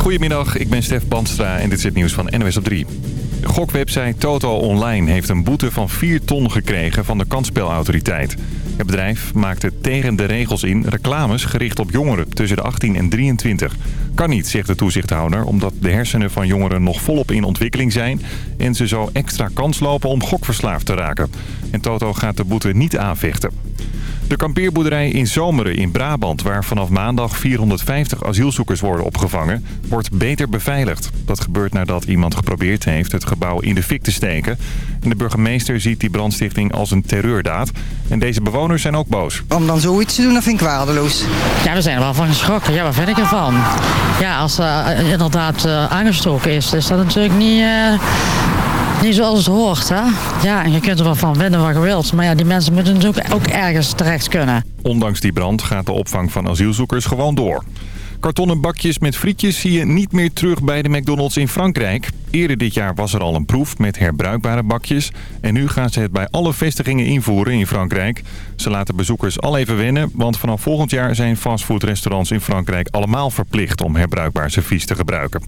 Goedemiddag, ik ben Stef Bandstra en dit is het nieuws van NWS op 3. Gokwebsite Toto Online heeft een boete van 4 ton gekregen van de kansspelautoriteit. Het bedrijf maakte tegen de regels in reclames gericht op jongeren tussen de 18 en 23. Kan niet, zegt de toezichthouder, omdat de hersenen van jongeren nog volop in ontwikkeling zijn... en ze zo extra kans lopen om gokverslaafd te raken. En Toto gaat de boete niet aanvechten. De kampeerboerderij in Zomeren in Brabant, waar vanaf maandag 450 asielzoekers worden opgevangen, wordt beter beveiligd. Dat gebeurt nadat iemand geprobeerd heeft het gebouw in de fik te steken. En de burgemeester ziet die brandstichting als een terreurdaad. En deze bewoners zijn ook boos. Om dan zoiets te doen, dat vind ik waardeloos. Ja, we zijn er wel van geschrokken. Ja, wat vind ik ervan? Ja, als uh, inderdaad uh, aangestoken is, is dat natuurlijk niet... Uh niet zoals het hoort, hè? Ja, en je kunt er wel van vinden wat je wilt. Maar ja, die mensen moeten natuurlijk ook ergens terecht kunnen. Ondanks die brand gaat de opvang van asielzoekers gewoon door. Kartonnen bakjes met frietjes zie je niet meer terug bij de McDonald's in Frankrijk. Eerder dit jaar was er al een proef met herbruikbare bakjes. En nu gaan ze het bij alle vestigingen invoeren in Frankrijk. Ze laten bezoekers al even wennen, want vanaf volgend jaar zijn fastfoodrestaurants in Frankrijk allemaal verplicht om herbruikbaar servies te gebruiken.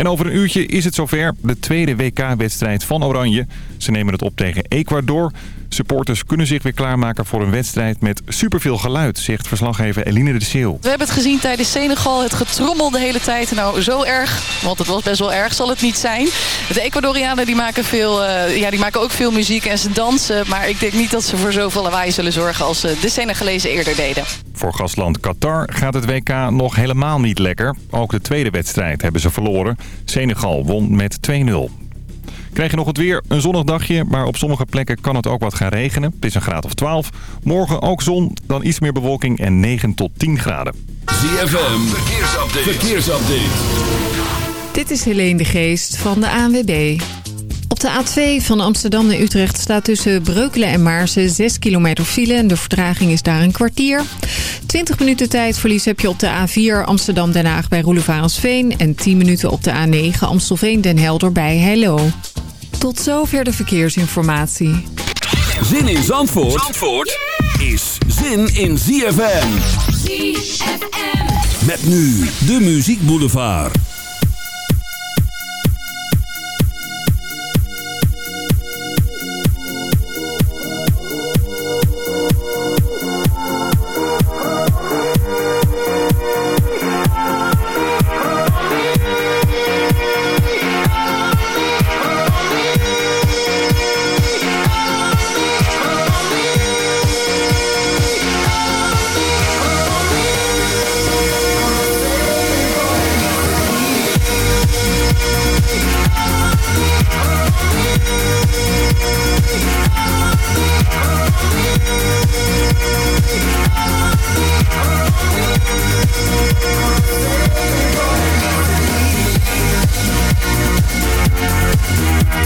En over een uurtje is het zover. De tweede WK-wedstrijd van Oranje. Ze nemen het op tegen Ecuador. Supporters kunnen zich weer klaarmaken voor een wedstrijd met superveel geluid, zegt verslaggever Eline de Seel. We hebben het gezien tijdens Senegal, het getrommel de hele tijd. Nou, zo erg, want het was best wel erg, zal het niet zijn. De Ecuadorianen die maken, veel, uh, ja, die maken ook veel muziek en ze dansen. Maar ik denk niet dat ze voor zoveel lawaai zullen zorgen als de Senegalezen eerder deden. Voor gastland Qatar gaat het WK nog helemaal niet lekker. Ook de tweede wedstrijd hebben ze verloren. Senegal won met 2-0. Krijg je nog het weer, een zonnig dagje, maar op sommige plekken kan het ook wat gaan regenen. Het is een graad of 12. Morgen ook zon, dan iets meer bewolking en 9 tot 10 graden. ZFM, verkeersupdate. verkeersupdate. Dit is Helene de Geest van de ANWB. Op de A2 van Amsterdam naar Utrecht staat tussen Breukelen en Maarsen 6 kilometer file. En de vertraging is daar een kwartier. 20 minuten tijdverlies heb je op de A4 Amsterdam-Den Haag bij Roelevarensveen. En 10 minuten op de A9 Amstelveen-Den Helder bij Heilo. Tot zover de verkeersinformatie. Zin in Zandvoort, Zandvoort is zin in ZFM. ZFM. Met nu de Muziek Boulevard.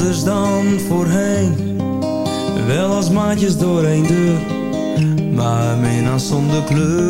anders dan voorheen. Wel als maatjes door één deur Maar mina zonder kleur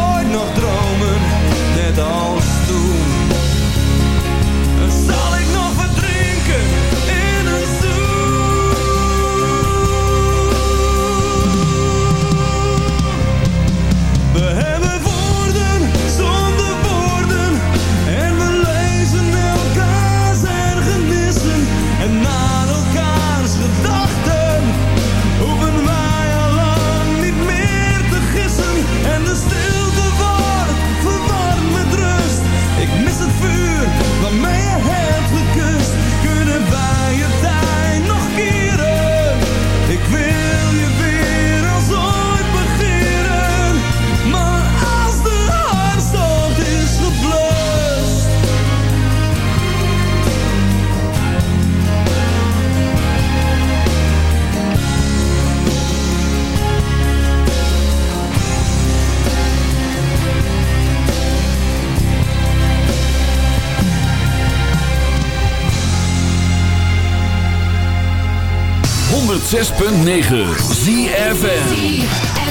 106.9 ZFN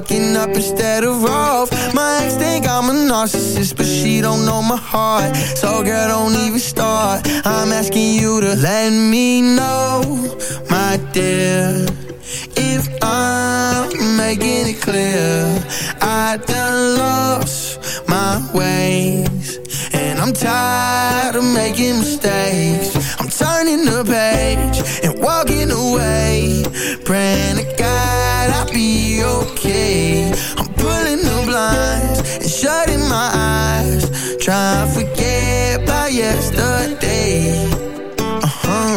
fucking up instead of off. My ex think I'm a narcissist, but she don't know my heart. So girl, don't even start. I'm asking you to let me know, my dear. If I'm making it clear, I done lost my ways. And I'm tired of making mistakes. I'm turning the page and walking away. Praying to God I'll be okay. I'm pulling the blinds and shutting my eyes. Trying to forget about yesterday.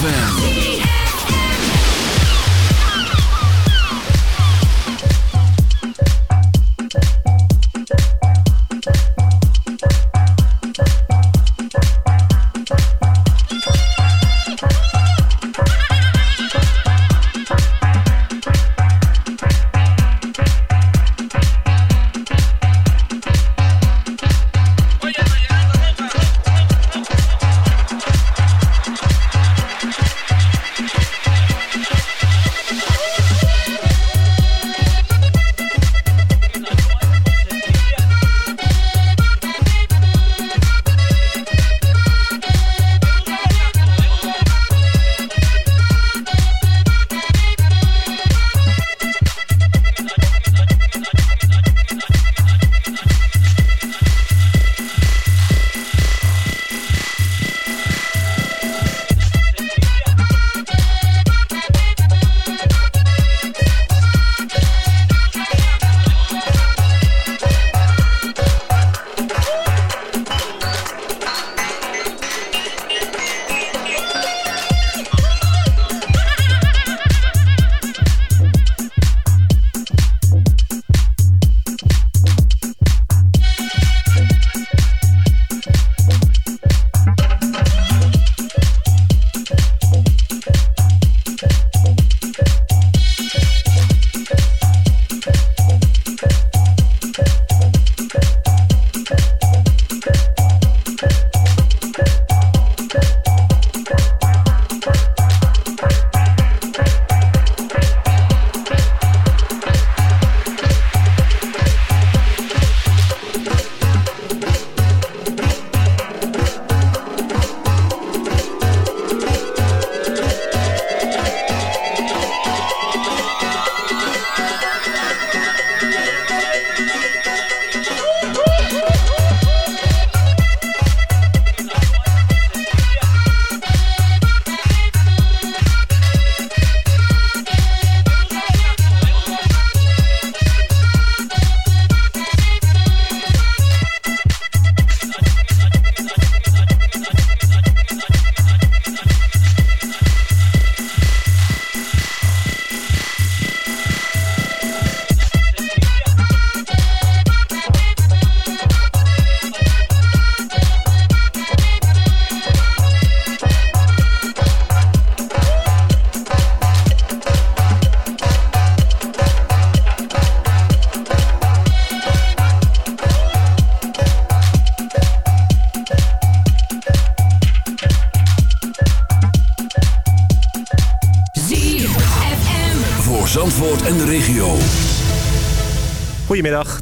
ZFM.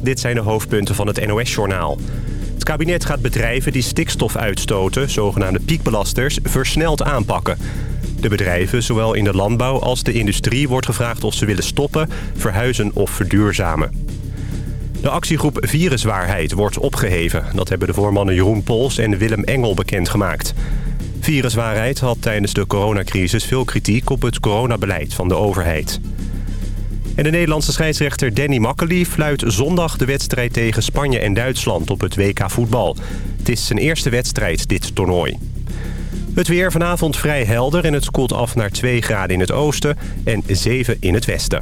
Dit zijn de hoofdpunten van het NOS-journaal. Het kabinet gaat bedrijven die stikstof uitstoten, zogenaamde piekbelasters, versneld aanpakken. De bedrijven, zowel in de landbouw als de industrie, wordt gevraagd of ze willen stoppen, verhuizen of verduurzamen. De actiegroep Viruswaarheid wordt opgeheven. Dat hebben de voormannen Jeroen Pols en Willem Engel bekendgemaakt. Viruswaarheid had tijdens de coronacrisis veel kritiek op het coronabeleid van de overheid. En de Nederlandse scheidsrechter Danny Makkely fluit zondag de wedstrijd tegen Spanje en Duitsland op het WK voetbal. Het is zijn eerste wedstrijd dit toernooi. Het weer vanavond vrij helder en het koelt af naar 2 graden in het oosten en 7 in het westen.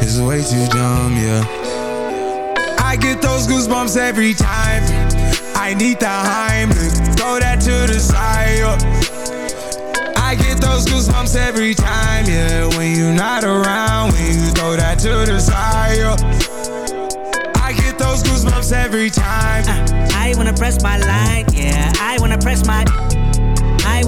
It's way too dumb, yeah. I get those goosebumps every time. I need the Heimlich, throw that to the side. I get those goosebumps every time, yeah. When you're not around, when you throw that to the side. I get those goosebumps every time. I wanna press my line, yeah. I wanna press my.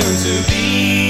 To be